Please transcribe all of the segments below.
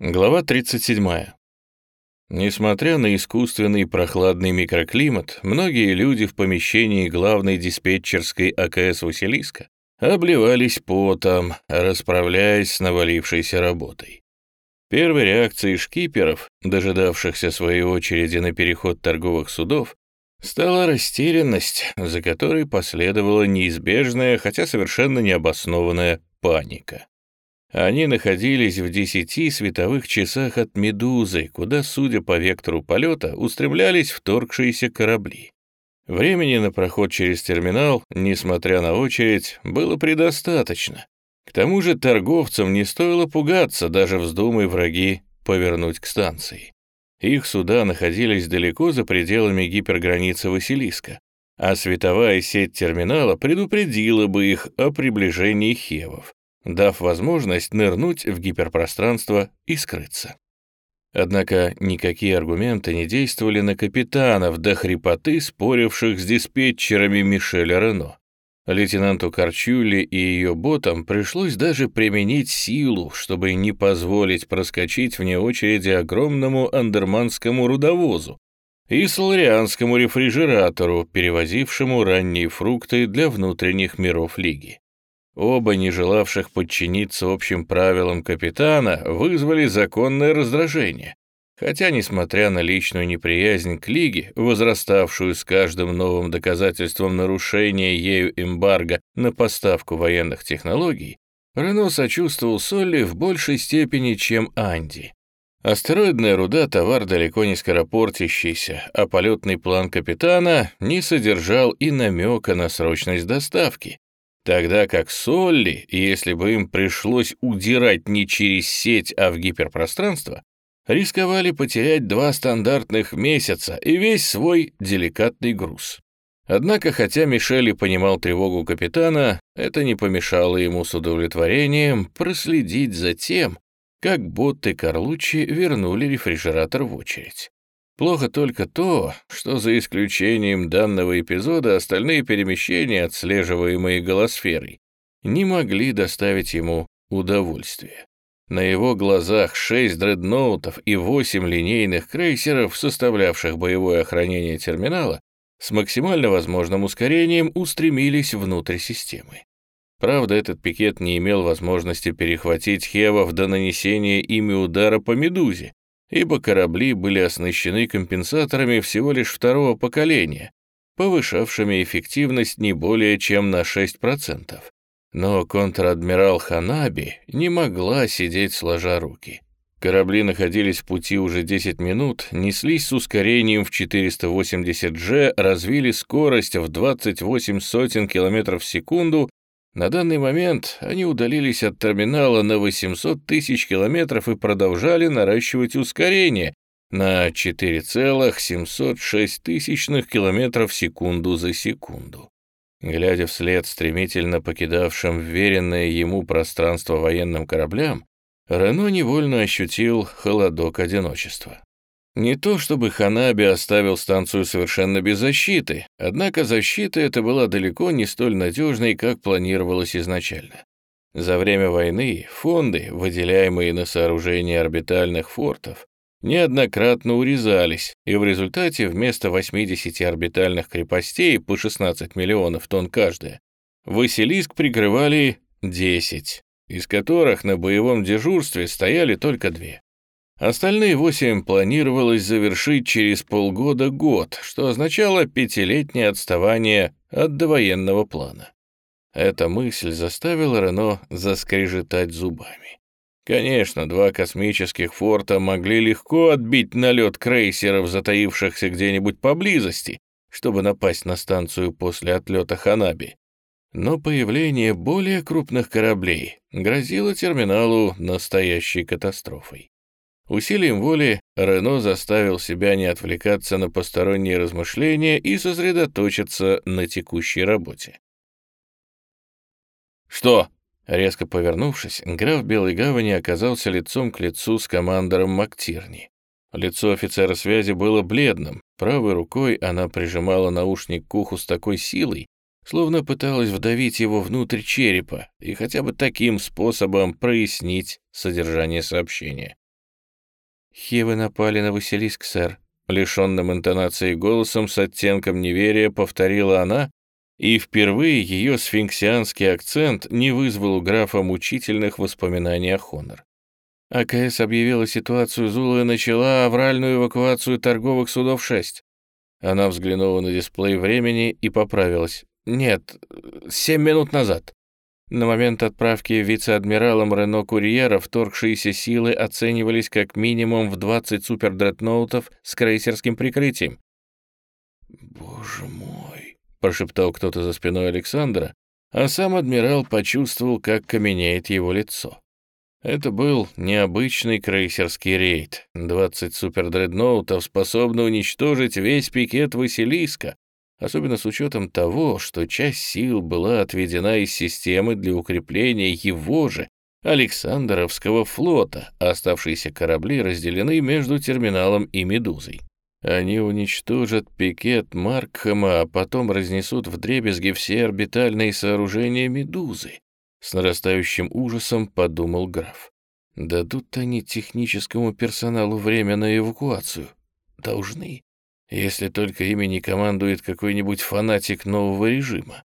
Глава 37. Несмотря на искусственный прохладный микроклимат, многие люди в помещении главной диспетчерской АКС «Василиска» обливались потом, расправляясь с навалившейся работой. Первой реакцией шкиперов, дожидавшихся своей очереди на переход торговых судов, стала растерянность, за которой последовала неизбежная, хотя совершенно необоснованная паника. Они находились в десяти световых часах от «Медузы», куда, судя по вектору полета, устремлялись вторгшиеся корабли. Времени на проход через терминал, несмотря на очередь, было предостаточно. К тому же торговцам не стоило пугаться, даже вздумай враги повернуть к станции. Их суда находились далеко за пределами гиперграницы Василиска, а световая сеть терминала предупредила бы их о приближении хевов дав возможность нырнуть в гиперпространство и скрыться. Однако никакие аргументы не действовали на капитанов до хрипоты, споривших с диспетчерами Мишеля Рено. Лейтенанту Карчули и ее ботам пришлось даже применить силу, чтобы не позволить проскочить вне очереди огромному андерманскому рудовозу и соларианскому рефрижератору, перевозившему ранние фрукты для внутренних миров Лиги. Оба, не желавших подчиниться общим правилам капитана, вызвали законное раздражение. Хотя, несмотря на личную неприязнь к Лиге, возраставшую с каждым новым доказательством нарушения ею эмбарго на поставку военных технологий, Рено сочувствовал Солли в большей степени, чем Анди. Астероидная руда — товар далеко не скоропортящийся, а полетный план капитана не содержал и намека на срочность доставки, Тогда как Солли, если бы им пришлось удирать не через сеть, а в гиперпространство, рисковали потерять два стандартных месяца и весь свой деликатный груз. Однако, хотя Мишель и понимал тревогу капитана, это не помешало ему с удовлетворением проследить за тем, как боты Карлучи вернули рефрижератор в очередь. Плохо только то, что за исключением данного эпизода остальные перемещения, отслеживаемые голосферой, не могли доставить ему удовольствия. На его глазах шесть дредноутов и восемь линейных крейсеров, составлявших боевое охранение терминала, с максимально возможным ускорением устремились внутрь системы. Правда, этот пикет не имел возможности перехватить Хевов до нанесения ими удара по «Медузе», ибо корабли были оснащены компенсаторами всего лишь второго поколения, повышавшими эффективность не более чем на 6%. Но контр-адмирал Ханаби не могла сидеть сложа руки. Корабли находились в пути уже 10 минут, неслись с ускорением в 480G, развили скорость в 28 сотен километров в секунду на данный момент они удалились от терминала на 800 тысяч километров и продолжали наращивать ускорение на 4,706 тысячных километров в секунду за секунду. Глядя вслед стремительно покидавшим вверенное ему пространство военным кораблям, Рено невольно ощутил холодок одиночества. Не то чтобы Ханаби оставил станцию совершенно без защиты, однако защита эта была далеко не столь надежной, как планировалось изначально. За время войны фонды, выделяемые на сооружение орбитальных фортов, неоднократно урезались, и в результате вместо 80 орбитальных крепостей по 16 миллионов тонн каждая, Василиск прикрывали 10, из которых на боевом дежурстве стояли только две. Остальные восемь планировалось завершить через полгода-год, что означало пятилетнее отставание от довоенного плана. Эта мысль заставила Рено заскрежетать зубами. Конечно, два космических форта могли легко отбить налет крейсеров, затаившихся где-нибудь поблизости, чтобы напасть на станцию после отлета Ханаби. Но появление более крупных кораблей грозило терминалу настоящей катастрофой. Усилием воли Рено заставил себя не отвлекаться на посторонние размышления и сосредоточиться на текущей работе. «Что?» Резко повернувшись, граф Белой Гавани оказался лицом к лицу с командором Мактирни. Лицо офицера связи было бледным, правой рукой она прижимала наушник к уху с такой силой, словно пыталась вдавить его внутрь черепа и хотя бы таким способом прояснить содержание сообщения. Хивы напали на Василиск, сэр. Лишенным интонацией голосом с оттенком неверия повторила она, и впервые ее сфинксианский акцент не вызвал у графа мучительных воспоминаний о Хонор. АКС объявила ситуацию Зула и начала авральную эвакуацию торговых судов 6. Она взглянула на дисплей времени и поправилась. «Нет, семь минут назад». На момент отправки вице-адмиралом Рено Курьера вторгшиеся силы оценивались как минимум в 20 супердредноутов с крейсерским прикрытием. «Боже мой!» — прошептал кто-то за спиной Александра, а сам адмирал почувствовал, как каменеет его лицо. Это был необычный крейсерский рейд. 20 супердредноутов способны уничтожить весь пикет Василиска, особенно с учетом того, что часть сил была отведена из системы для укрепления его же, Александровского флота, а оставшиеся корабли разделены между терминалом и «Медузой». Они уничтожат пикет Маркхэма, а потом разнесут вдребезги все орбитальные сооружения «Медузы», с нарастающим ужасом подумал граф. Дадут они техническому персоналу время на эвакуацию? Должны. Если только ими не командует какой-нибудь фанатик нового режима.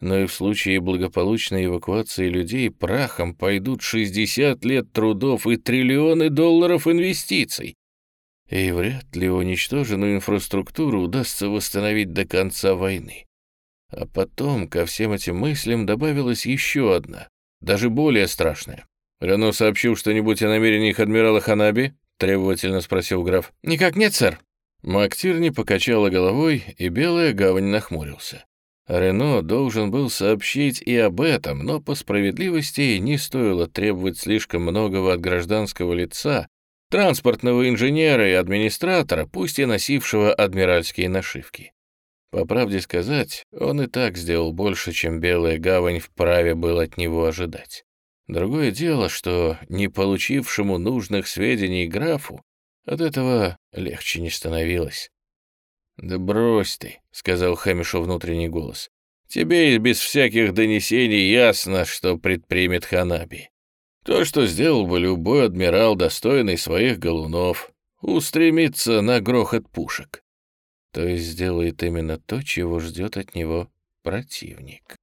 Но и в случае благополучной эвакуации людей прахом пойдут 60 лет трудов и триллионы долларов инвестиций. И вряд ли уничтоженную инфраструктуру удастся восстановить до конца войны. А потом ко всем этим мыслям добавилась еще одна, даже более страшная. «Рено сообщил что-нибудь о намерениях адмирала Ханаби?» — требовательно спросил граф. «Никак нет, сэр». Мактирни покачала головой, и Белая Гавань нахмурился. Рено должен был сообщить и об этом, но по справедливости не стоило требовать слишком многого от гражданского лица, транспортного инженера и администратора, пусть и носившего адмиральские нашивки. По правде сказать, он и так сделал больше, чем Белая Гавань вправе был от него ожидать. Другое дело, что не получившему нужных сведений графу от этого легче не становилось. «Да брось ты», — сказал Хэмишу внутренний голос. «Тебе и без всяких донесений ясно, что предпримет Ханаби. То, что сделал бы любой адмирал, достойный своих голунов, устремиться на грохот пушек то есть сделает именно то, чего ждет от него противник.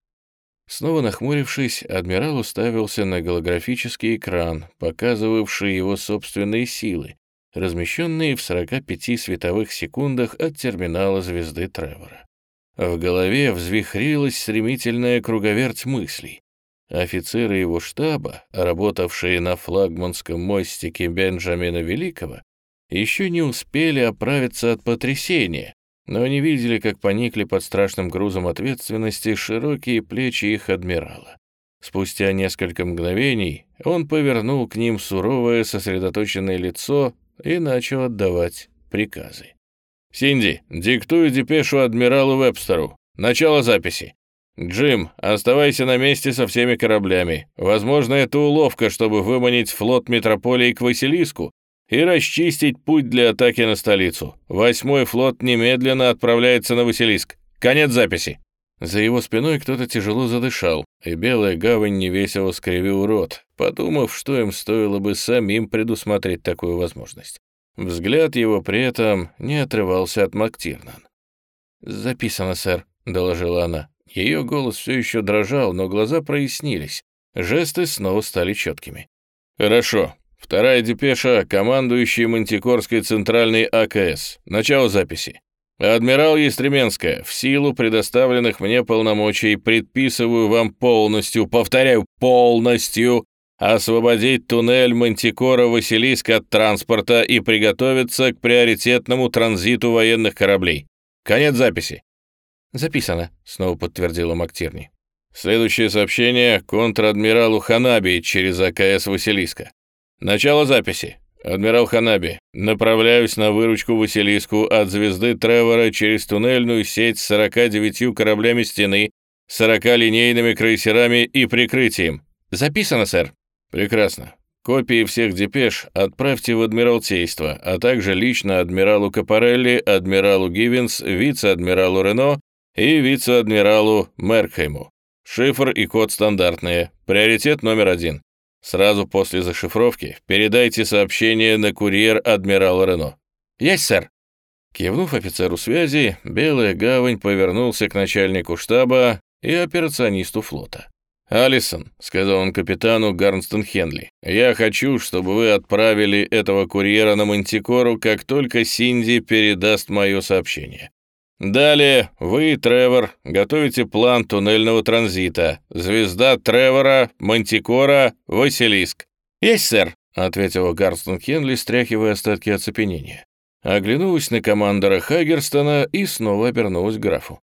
Снова нахмурившись, адмирал уставился на голографический экран, показывавший его собственные силы, размещенные в 45 световых секундах от терминала звезды Тревора. В голове взвихрилась стремительная круговерть мыслей. Офицеры его штаба, работавшие на флагманском мостике Бенджамина Великого, еще не успели оправиться от потрясения, но они видели, как поникли под страшным грузом ответственности широкие плечи их адмирала. Спустя несколько мгновений он повернул к ним суровое сосредоточенное лицо и начал отдавать приказы. «Синди, диктую депешу адмиралу Вебстеру. Начало записи. Джим, оставайся на месте со всеми кораблями. Возможно, это уловка, чтобы выманить флот метрополии к Василиску, и расчистить путь для атаки на столицу. Восьмой флот немедленно отправляется на Василиск. Конец записи». За его спиной кто-то тяжело задышал, и Белая Гавань невесело скривил рот, подумав, что им стоило бы самим предусмотреть такую возможность. Взгляд его при этом не отрывался от Мактирнан. «Записано, сэр», — доложила она. Ее голос все еще дрожал, но глаза прояснились. Жесты снова стали четкими. «Хорошо. Вторая депеша — командующий Мантикорской центральной АКС. Начало записи. Адмирал Естременская, в силу предоставленных мне полномочий предписываю вам полностью, повторяю, полностью освободить туннель Мантикора Василиск от транспорта и приготовиться к приоритетному транзиту военных кораблей. Конец записи. Записано, снова подтвердила Мактирни. Следующее сообщение контр-адмиралу Ханаби через АКС Василиска. Начало записи. Адмирал Ханаби. Направляюсь на выручку Василиску от звезды Тревора через туннельную сеть с 49 кораблями стены, 40 линейными крейсерами и прикрытием. Записано, сэр. Прекрасно. Копии всех депеш отправьте в Адмиралтейство, а также лично адмиралу Капарелли, адмиралу Гивенс, вице-адмиралу Рено и вице-адмиралу Меркхейму. Шифр и код стандартные. Приоритет номер один. Сразу после зашифровки передайте сообщение на курьер адмирала Рено». «Есть, сэр». Кивнув офицеру связи, Белая Гавань повернулся к начальнику штаба и операционисту флота. «Алисон», — сказал он капитану Гарнстон Хенли, «я хочу, чтобы вы отправили этого курьера на Мантикору, как только Синди передаст мое сообщение. Далее вы, Тревор, готовите план туннельного транзита. Звезда Тревора, Мантикора, Василиск». «Есть, сэр», — ответила Гарнстон Хенли, стряхивая остатки оцепенения. Оглянулась на командора Хагерстона и снова обернулась к графу.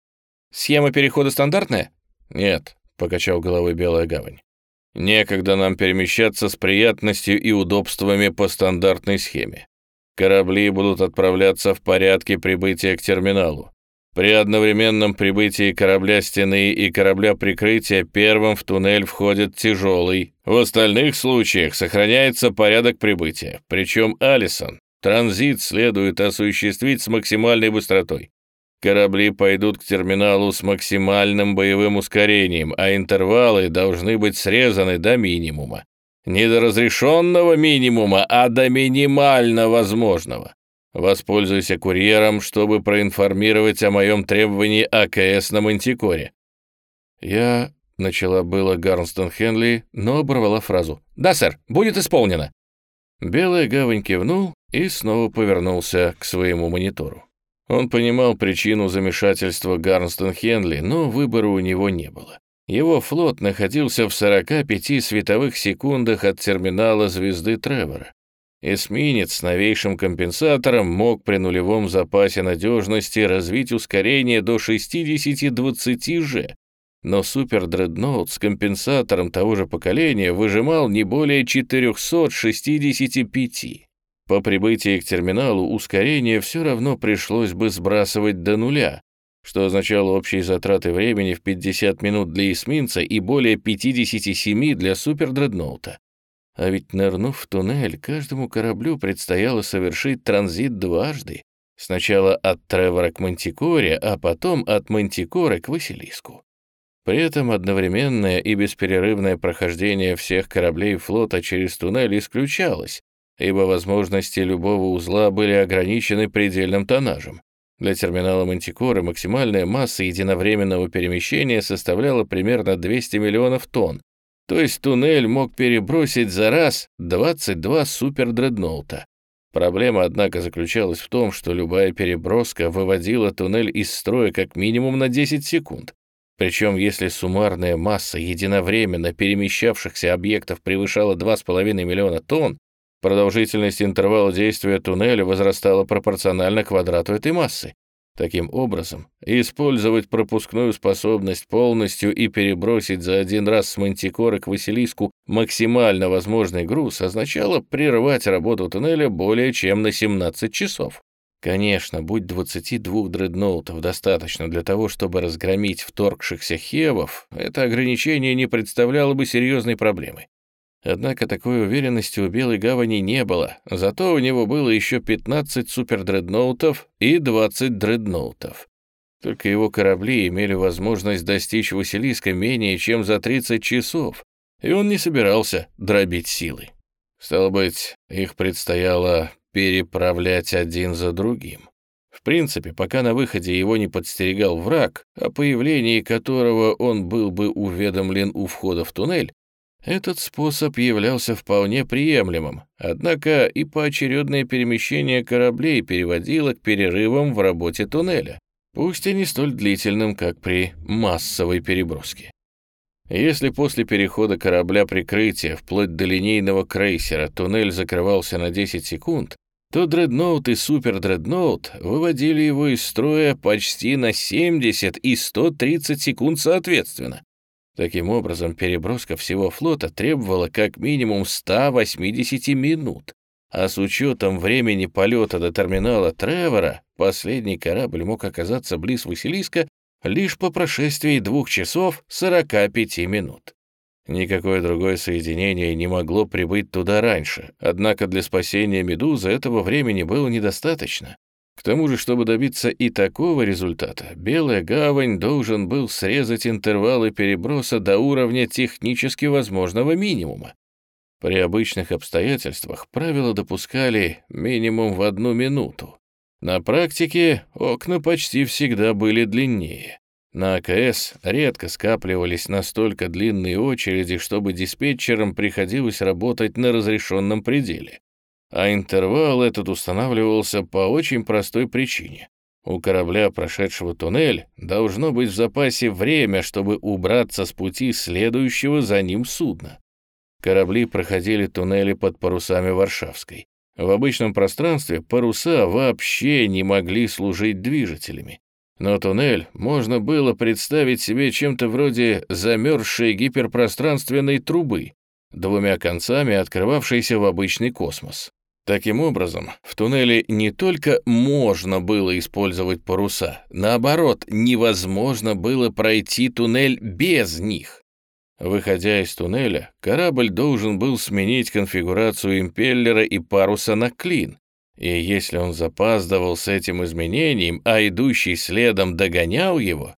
«Схема перехода стандартная?» «Нет», покачал головой Белая гавань. Некогда нам перемещаться с приятностью и удобствами по стандартной схеме. Корабли будут отправляться в порядке прибытия к терминалу. При одновременном прибытии корабля стены и корабля прикрытия первым в туннель входит тяжелый. В остальных случаях сохраняется порядок прибытия. Причем Алисон транзит следует осуществить с максимальной быстротой. Корабли пойдут к терминалу с максимальным боевым ускорением, а интервалы должны быть срезаны до минимума. Не до разрешенного минимума, а до минимально возможного. Воспользуйся курьером, чтобы проинформировать о моем требовании АКС на Мантикоре. Я начала было Гарнстон Хенли, но оборвала фразу. «Да, сэр, будет исполнено». Белая гавань кивнул и снова повернулся к своему монитору. Он понимал причину замешательства Гарнстон Хенли, но выбора у него не было. Его флот находился в 45 световых секундах от терминала звезды Тревора. Эсминец с новейшим компенсатором мог при нулевом запасе надежности развить ускорение до 60-20 G, но супер-дредноут с компенсатором того же поколения выжимал не более 465. По прибытии к терминалу ускорение все равно пришлось бы сбрасывать до нуля, что означало общие затраты времени в 50 минут для эсминца и более 57 для супердредноута. А ведь, нырнув в туннель, каждому кораблю предстояло совершить транзит дважды. Сначала от Тревора к Мантикоре, а потом от Мантикоры к Василиску. При этом одновременное и бесперерывное прохождение всех кораблей флота через туннель исключалось, ибо возможности любого узла были ограничены предельным тоннажем. Для терминала Мантикоры максимальная масса единовременного перемещения составляла примерно 200 миллионов тонн, то есть туннель мог перебросить за раз 22 супердредноута. Проблема, однако, заключалась в том, что любая переброска выводила туннель из строя как минимум на 10 секунд. Причем, если суммарная масса единовременно перемещавшихся объектов превышала 2,5 миллиона тонн, Продолжительность интервала действия туннеля возрастала пропорционально квадрату этой массы. Таким образом, использовать пропускную способность полностью и перебросить за один раз с Мантикоры к Василиску максимально возможный груз означало прервать работу туннеля более чем на 17 часов. Конечно, будь 22 дредноутов достаточно для того, чтобы разгромить вторгшихся хевов, это ограничение не представляло бы серьезной проблемы. Однако такой уверенности у Белой Гавани не было, зато у него было еще 15 супердредноутов и 20 дредноутов. Только его корабли имели возможность достичь Василиска менее чем за 30 часов, и он не собирался дробить силы. Стало быть, их предстояло переправлять один за другим. В принципе, пока на выходе его не подстерегал враг, о появлении которого он был бы уведомлен у входа в туннель, этот способ являлся вполне приемлемым, однако и поочередное перемещение кораблей переводило к перерывам в работе туннеля, пусть и не столь длительным, как при массовой переброске. Если после перехода корабля прикрытия вплоть до линейного крейсера туннель закрывался на 10 секунд, то дредноут и супердредноут выводили его из строя почти на 70 и 130 секунд соответственно. Таким образом, переброска всего флота требовала как минимум 180 минут, а с учетом времени полета до терминала Тревора, последний корабль мог оказаться близ Василиска лишь по прошествии двух часов 45 минут. Никакое другое соединение не могло прибыть туда раньше, однако для спасения «Медузы» этого времени было недостаточно. К тому же, чтобы добиться и такого результата, Белая Гавань должен был срезать интервалы переброса до уровня технически возможного минимума. При обычных обстоятельствах правила допускали минимум в одну минуту. На практике окна почти всегда были длиннее. На АКС редко скапливались настолько длинные очереди, чтобы диспетчерам приходилось работать на разрешенном пределе. А интервал этот устанавливался по очень простой причине. У корабля, прошедшего туннель, должно быть в запасе время, чтобы убраться с пути следующего за ним судна. Корабли проходили туннели под парусами Варшавской. В обычном пространстве паруса вообще не могли служить движителями. Но туннель можно было представить себе чем-то вроде замерзшей гиперпространственной трубы, двумя концами открывавшейся в обычный космос. Таким образом, в туннеле не только можно было использовать паруса, наоборот, невозможно было пройти туннель без них. Выходя из туннеля, корабль должен был сменить конфигурацию импеллера и паруса на клин, и если он запаздывал с этим изменением, а идущий следом догонял его,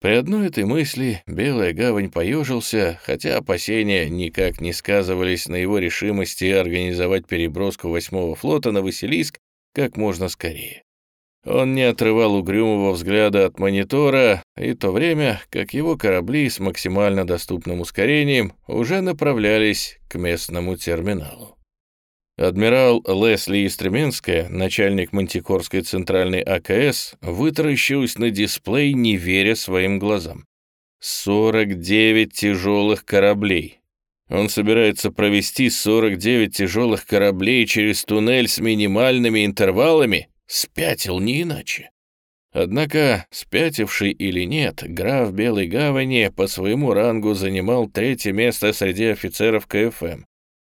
при одной этой мысли Белая Гавань поежился, хотя опасения никак не сказывались на его решимости организовать переброску восьмого флота на Василиск как можно скорее. Он не отрывал угрюмого взгляда от монитора, и то время, как его корабли с максимально доступным ускорением уже направлялись к местному терминалу. Адмирал Лесли Истременская, начальник Мантикорской центральной АКС, вытаращилась на дисплей, не веря своим глазам. 49 тяжелых кораблей. Он собирается провести 49 тяжелых кораблей через туннель с минимальными интервалами? Спятил не иначе. Однако, спятивший или нет, граф Белой Гавани по своему рангу занимал третье место среди офицеров КФМ,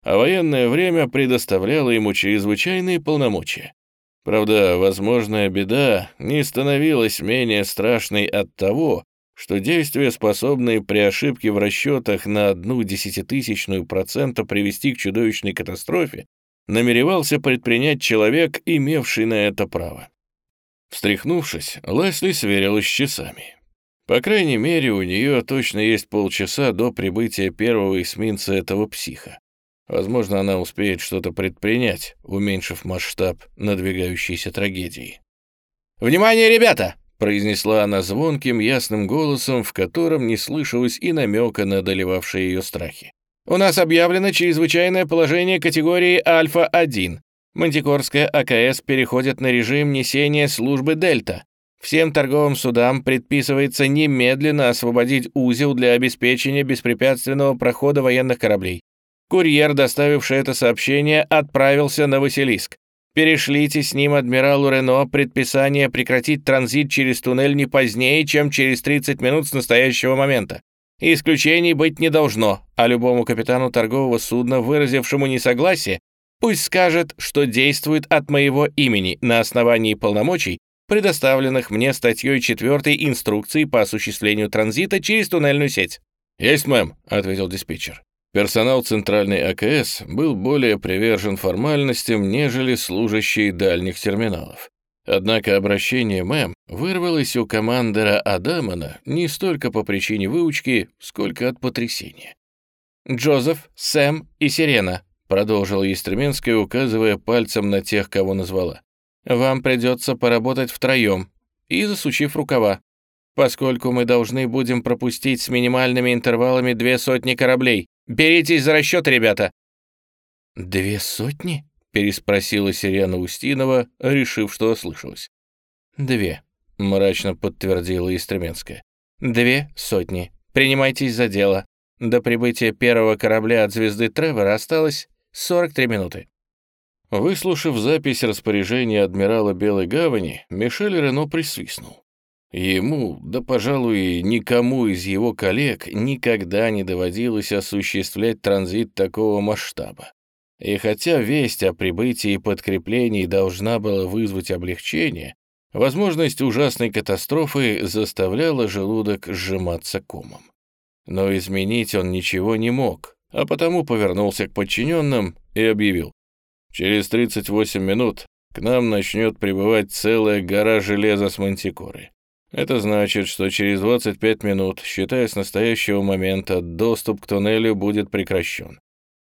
а военное время предоставляло ему чрезвычайные полномочия. Правда, возможная беда не становилась менее страшной от того, что действия, способные при ошибке в расчетах на одну десятитысячную процента привести к чудовищной катастрофе, намеревался предпринять человек, имевший на это право. Встряхнувшись, Лесли сверилась с часами. По крайней мере, у нее точно есть полчаса до прибытия первого эсминца этого психа. Возможно, она успеет что-то предпринять, уменьшив масштаб надвигающейся трагедии. «Внимание, ребята!» — произнесла она звонким, ясным голосом, в котором не слышалось и намека на доливавшие ее страхи. У нас объявлено чрезвычайное положение категории Альфа-1. Мантикорская АКС переходит на режим несения службы Дельта. Всем торговым судам предписывается немедленно освободить узел для обеспечения беспрепятственного прохода военных кораблей. Курьер, доставивший это сообщение, отправился на Василиск. Перешлите с ним адмиралу Рено предписание прекратить транзит через туннель не позднее, чем через 30 минут с настоящего момента. Исключений быть не должно, а любому капитану торгового судна, выразившему несогласие, пусть скажет, что действует от моего имени на основании полномочий, предоставленных мне статьей 4 инструкции по осуществлению транзита через туннельную сеть. «Есть, мэм», — ответил диспетчер. Персонал центральной АКС был более привержен формальностям, нежели служащие дальних терминалов. Однако обращение «мэм» вырвалось у командора Адамана не столько по причине выучки, сколько от потрясения. «Джозеф, Сэм и Сирена», — продолжила Естременская, указывая пальцем на тех, кого назвала. «Вам придется поработать втроем и засучив рукава, поскольку мы должны будем пропустить с минимальными интервалами две сотни кораблей. Беритесь за расчет, ребята!» «Две сотни?» переспросила Сирена Устинова, решив, что ослышалась. «Две», — мрачно подтвердила Истременская. «Две сотни. Принимайтесь за дело. До прибытия первого корабля от звезды Тревора осталось 43 минуты». Выслушав запись распоряжения адмирала Белой Гавани, Мишель Рено присвистнул. Ему, да, пожалуй, никому из его коллег никогда не доводилось осуществлять транзит такого масштаба. И хотя весть о прибытии подкреплений должна была вызвать облегчение, возможность ужасной катастрофы заставляла желудок сжиматься комом. Но изменить он ничего не мог, а потому повернулся к подчиненным и объявил. «Через 38 минут к нам начнет прибывать целая гора железа с мантикоры. Это значит, что через 25 минут, считая с настоящего момента, доступ к туннелю будет прекращен.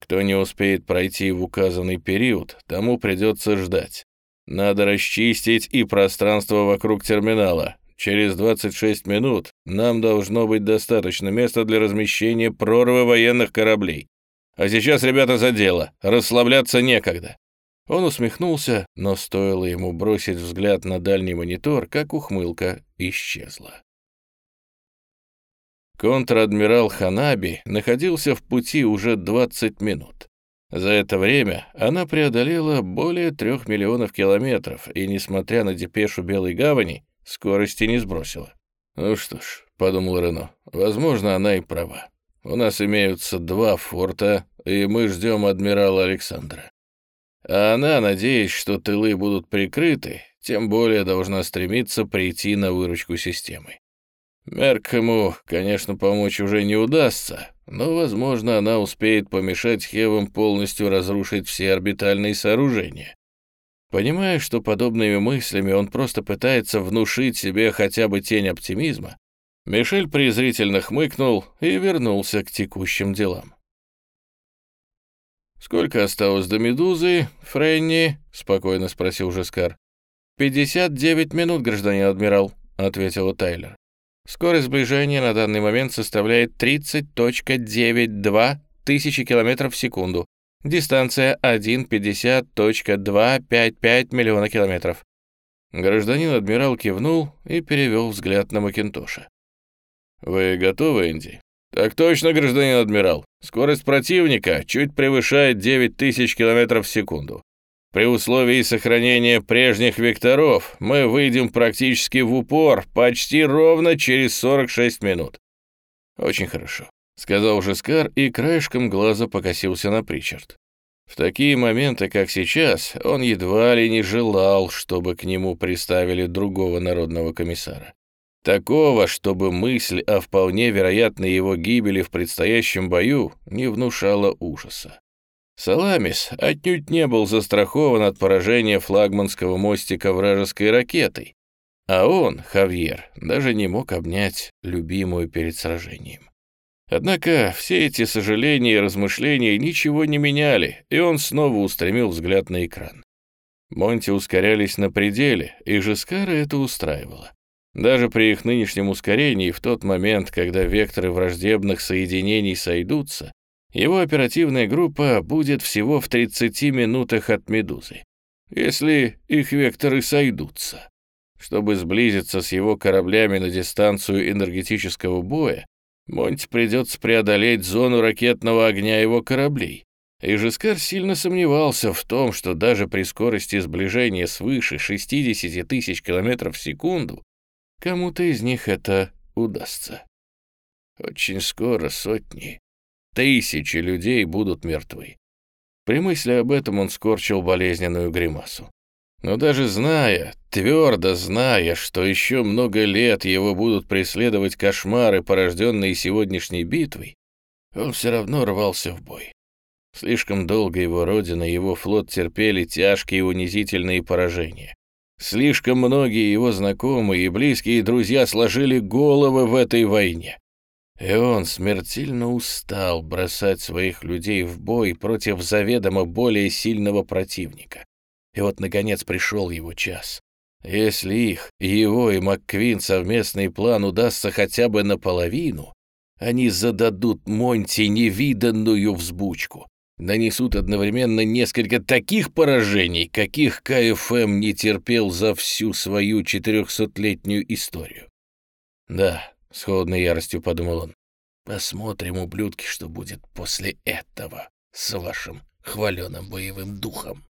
Кто не успеет пройти в указанный период, тому придется ждать. Надо расчистить и пространство вокруг терминала. Через 26 минут нам должно быть достаточно места для размещения прорвы военных кораблей. А сейчас, ребята, за дело. Расслабляться некогда. Он усмехнулся, но стоило ему бросить взгляд на дальний монитор, как ухмылка исчезла. Контр-адмирал Ханаби находился в пути уже 20 минут. За это время она преодолела более трех миллионов километров и, несмотря на депешу Белой Гавани, скорости не сбросила. «Ну что ж», — подумал Рено, — «возможно, она и права. У нас имеются два форта, и мы ждем адмирала Александра. А она, надеясь, что тылы будут прикрыты, тем более должна стремиться прийти на выручку системы. Меркхэму, конечно, помочь уже не удастся, но, возможно, она успеет помешать Хевам полностью разрушить все орбитальные сооружения. Понимая, что подобными мыслями он просто пытается внушить себе хотя бы тень оптимизма, Мишель презрительно хмыкнул и вернулся к текущим делам. «Сколько осталось до Медузы, Френни?» — спокойно спросил Жескар. «Пятьдесят девять минут, гражданин адмирал», — ответила Тайлер. Скорость сближения на данный момент составляет 30.92 тысячи километров в секунду. Дистанция 150.255 миллиона километров. Гражданин адмирал кивнул и перевел взгляд на Макинтоша. «Вы готовы, Энди?» «Так точно, гражданин адмирал. Скорость противника чуть превышает 9000 километров в секунду. При условии сохранения прежних векторов мы выйдем практически в упор почти ровно через 46 минут. Очень хорошо, сказал Жескар и краешком глаза покосился на Причард. В такие моменты, как сейчас, он едва ли не желал, чтобы к нему приставили другого народного комиссара. Такого, чтобы мысль о вполне вероятной его гибели в предстоящем бою не внушала ужаса. Саламис отнюдь не был застрахован от поражения флагманского мостика вражеской ракетой, а он, Хавьер, даже не мог обнять любимую перед сражением. Однако все эти сожаления и размышления ничего не меняли, и он снова устремил взгляд на экран. Монти ускорялись на пределе, и Жескара это устраивало. Даже при их нынешнем ускорении, в тот момент, когда векторы враждебных соединений сойдутся, его оперативная группа будет всего в 30 минутах от «Медузы», если их векторы сойдутся. Чтобы сблизиться с его кораблями на дистанцию энергетического боя, Монти придется преодолеть зону ракетного огня его кораблей. И Жескар сильно сомневался в том, что даже при скорости сближения свыше 60 тысяч километров в секунду кому-то из них это удастся. Очень скоро сотни, Тысячи людей будут мертвы. При мысли об этом он скорчил болезненную гримасу. Но даже зная, твердо зная, что еще много лет его будут преследовать кошмары, порожденные сегодняшней битвой, он все равно рвался в бой. Слишком долго его родина и его флот терпели тяжкие унизительные поражения. Слишком многие его знакомые и близкие друзья сложили головы в этой войне. И он смертельно устал бросать своих людей в бой против заведомо более сильного противника. И вот, наконец, пришел его час. Если их, его и МакКвин совместный план удастся хотя бы наполовину, они зададут Монти невиданную взбучку, нанесут одновременно несколько таких поражений, каких КФМ не терпел за всю свою четырехсотлетнюю историю. Да, с холодной яростью подумал он. Посмотрим, ублюдки, что будет после этого с вашим хваленым боевым духом.